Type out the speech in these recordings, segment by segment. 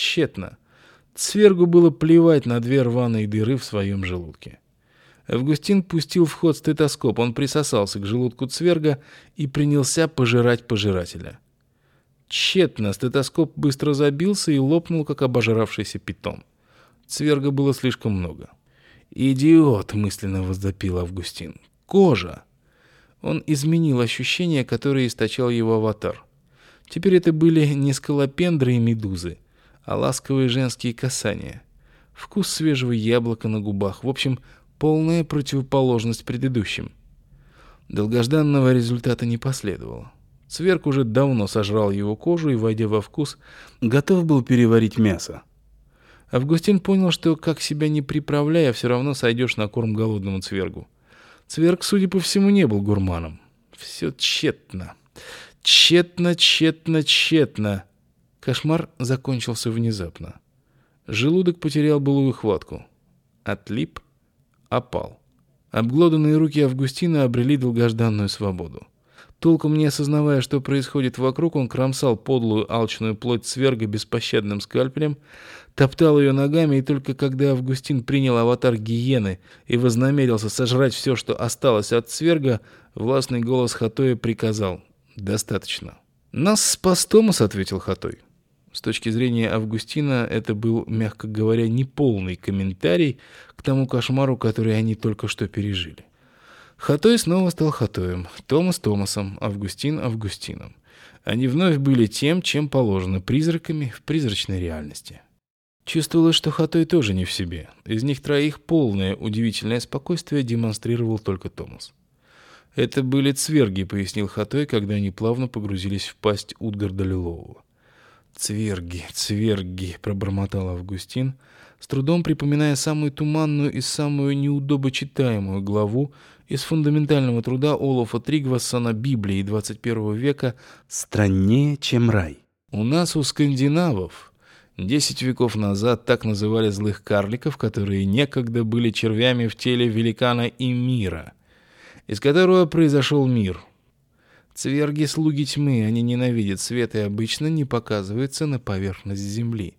Тщетно. Цвергу было плевать на две рваные дыры в своем желудке. Августин пустил в ход стетоскоп, он присосался к желудку цверга и принялся пожирать пожирателя. Тщетно стетоскоп быстро забился и лопнул, как обожравшийся питон. Цверга было слишком много. «Идиот!» — мысленно воздопил Августин. «Кожа!» Он изменил ощущения, которые источал его аватар. Теперь это были не скалопендры и медузы, а ласковые женские касания. Вкус свежего яблока на губах. В общем, полная противоположность предыдущим. Долгожданного результата не последовало. Сверк уже давно сожрал его кожу и, войдя во вкус, готов был переварить мясо. Августин понял, что, как себя не приправляя, все равно сойдешь на корм голодному цвергу. Цверг, судя по всему, не был гурманом. Все тщетно. Тщетно, тщетно, тщетно. Кошмар закончился внезапно. Желудок потерял былую хватку. Отлип, опал. Обглоданные руки Августина обрели долгожданную свободу. Толком не осознавая, что происходит вокруг, он кромсал подлую алчную плоть сверга беспощадным скальпелем, топтал ее ногами, и только когда Августин принял аватар гиены и вознамерился сожрать все, что осталось от сверга, властный голос Хатоя приказал «Достаточно». «Нас спас Томас», — ответил Хатой. С точки зрения Августина, это был, мягко говоря, неполный комментарий к тому кошмару, который они только что пережили. Хатой снова стал Хатоем, Томас Томасом, Августин Августином. Они вновь были тем, чем положено, призраками в призрачной реальности. Чувствовалось, что Хатой тоже не в себе. Из них троих полное удивительное спокойствие демонстрировал только Томас. «Это были цверги», — пояснил Хатой, когда они плавно погрузились в пасть Утгарда Лилового. «Цверги, цверги», — пробормотал Августин, с трудом припоминая самую туманную и самую неудобочитаемую главу из фундаментального труда Олафа Тригвассона Библии 21 века «Страннее, чем рай». У нас, у скандинавов, десять веков назад так называли злых карликов, которые некогда были червями в теле великана и мира, из которого произошел мир. Цверги — слуги тьмы, они ненавидят свет и обычно не показываются на поверхность земли.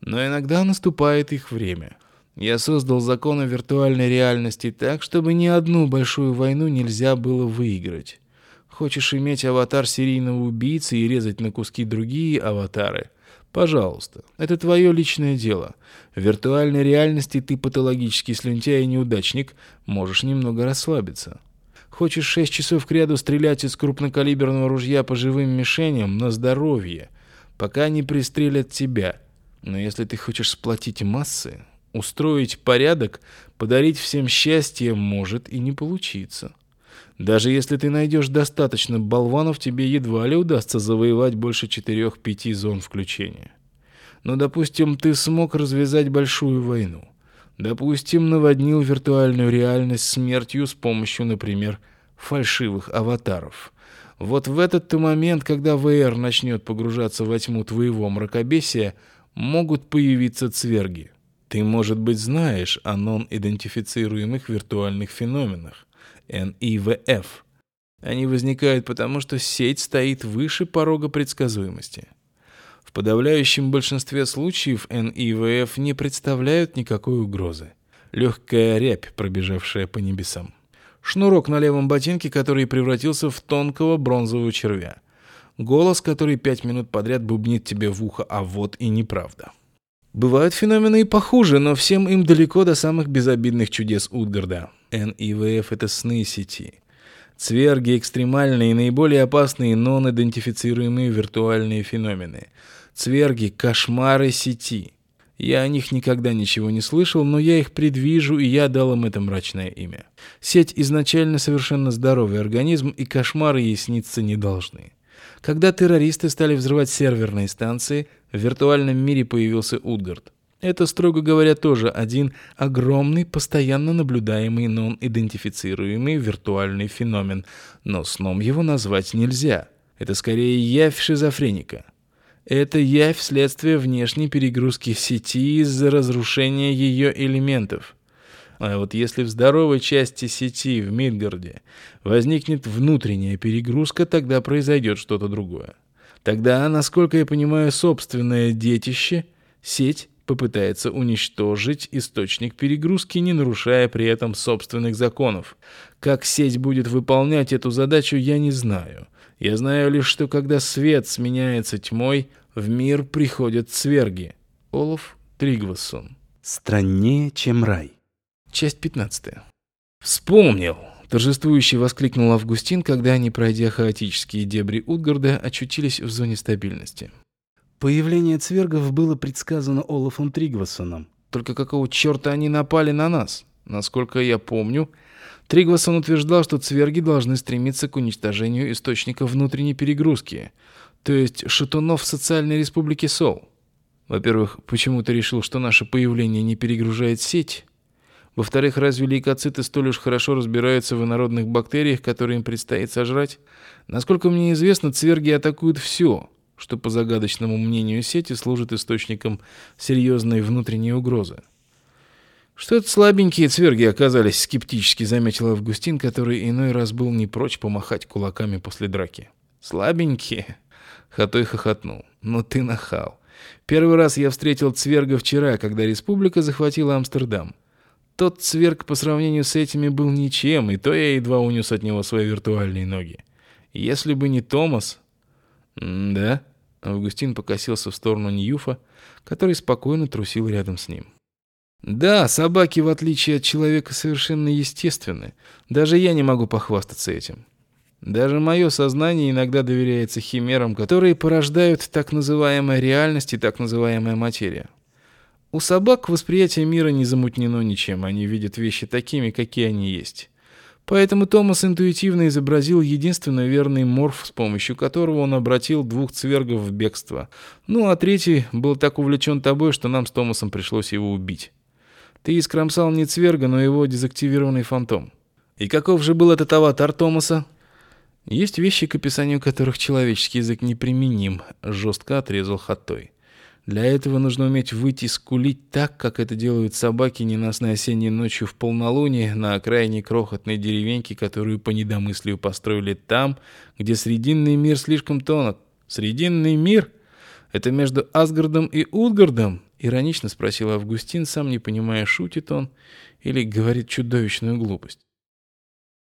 Но иногда наступает их время — я создал законы виртуальной реальности так, чтобы ни одну большую войну нельзя было выиграть. Хочешь иметь аватар серийного убийцы и резать на куски другие аватары? Пожалуйста, это твое личное дело. В виртуальной реальности ты патологический слюнтяй и неудачник, можешь немного расслабиться. Хочешь шесть часов кряду стрелять из крупнокалиберного ружья по живым мишеням на здоровье, пока не пристрелят тебя. Но если ты хочешь сплотить массы, Устроить порядок, подарить всем счастье может и не получиться. Даже если ты найдешь достаточно болванов, тебе едва ли удастся завоевать больше четырех-пяти зон включения. Но, допустим, ты смог развязать большую войну. Допустим, наводнил виртуальную реальность смертью с помощью, например, фальшивых аватаров. Вот в этот-то момент, когда ВР начнет погружаться во тьму твоего мракобесия, могут появиться цверги. Ты, может быть, знаешь о нон-идентифицируемых виртуальных феноменах, NIVF. Они возникают потому, что сеть стоит выше порога предсказуемости. Подавляющем большинстве случаев NIVF не представляют никакой угрозы. Легкая рябь, пробежавшая по небесам. Шнурок на левом ботинке, который превратился в тонкого бронзового червя. Голос, который пять минут подряд бубнит тебе в ухо, а вот и неправда. Бывают феномены и похуже, но всем им далеко до самых безобидных чудес Утгарда. НИВФ — это сны сети. Цверги — экстремальные и наиболее опасные нон-идентифицируемые виртуальные феномены. Цверги — кошмары сети. Я о них никогда ничего не слышал, но я их предвижу, и я дал им это мрачное имя. Сеть изначально совершенно здоровый организм, и кошмары ей сниться не должны. Когда террористы стали взрывать серверные станции, в виртуальном мире появился Утгард. Это, строго говоря, тоже один огромный, постоянно наблюдаемый, нон-идентифицируемый виртуальный феномен, но сном его назвать нельзя. Это скорее явь шизофреника. Это явь следствие внешней перегрузки сети из-за разрушения ее элементов. А вот если в здоровой части сети в Мидгарде возникнет внутренняя перегрузка, тогда произойдет что-то другое. Тогда, насколько я понимаю, собственное детище, Сеть попытается уничтожить источник перегрузки, не нарушая при этом собственных законов. Как сеть будет выполнять эту задачу, я не знаю. Я знаю лишь, что когда свет сменяется тьмой, в мир приходят цверги. Олаф Тригвассон. Страннее, чем рай. Часть 15. Вспомнил! Торжествующе воскликнул Августин, когда они, пройдя хаотические дебри Утгарда, очутились в зоне стабильности. Появление цвергов было предсказано Олафом Тригвассоном. Только какого черта они напали на нас? Насколько я помню, Тригвассон утверждал, что цверги должны стремиться к уничтожению источника внутренней перегрузки, то есть шатунов социальной республике Сол. Во-первых, почему ты решил, что наше появление не перегружает сеть? Во-вторых, разве лейкоциты столь уж хорошо разбираются в инородных бактериях, которые им предстоит сожрать? Насколько мне известно, цверги атакуют все, что по загадочному мнению сети служит источником серьезной внутренней угрозы. «Что-то слабенькие цверги оказались», — скептически заметил Августин, который иной раз был не прочь помахать кулаками после драки. «Слабенькие?» — Хатой хохотнул. «Ну ты нахал. Первый раз я встретил цверга вчера, когда республика захватила Амстердам. Тот цверг по сравнению с этими был ничем, и то я едва унес от него свои виртуальные ноги. Если бы не Томас... Да? Августин покосился в сторону Ньюфа, который спокойно трусил рядом с ним. Да, собаки, в отличие от человека, совершенно естественны. Даже я не могу похвастаться этим. Даже мое сознание иногда доверяется химерам, которые порождают так называемая реальность и так называемая материя. У собак восприятие мира не замутнено ничем, они видят вещи такими, какие они есть. Поэтому Томас интуитивно изобразил единственно верный морф, с помощью которого он обратил двух цвергов в бегство. Ну, а третий был так увлечен тобой, что нам с Томасом пришлось его убить. Ты искромсал не цверга, но его дезактивированный фантом. И каков же был этот аватар Томаса? Есть вещи, к описанию которых человеческий язык неприменим, жестко отрезал Хатой. Для этого нужно уметь выйти скулить так, как это делают собаки ненастной осенней ночью в полнолуние на окраине крохотной деревеньки, которую по недомыслию построили там, где Срединный мир слишком тонок. Срединный мир? Это между Асгардом и Утгардом? Иронично спросил Августин, сам не понимая, шутит он или говорит чудовищную глупость.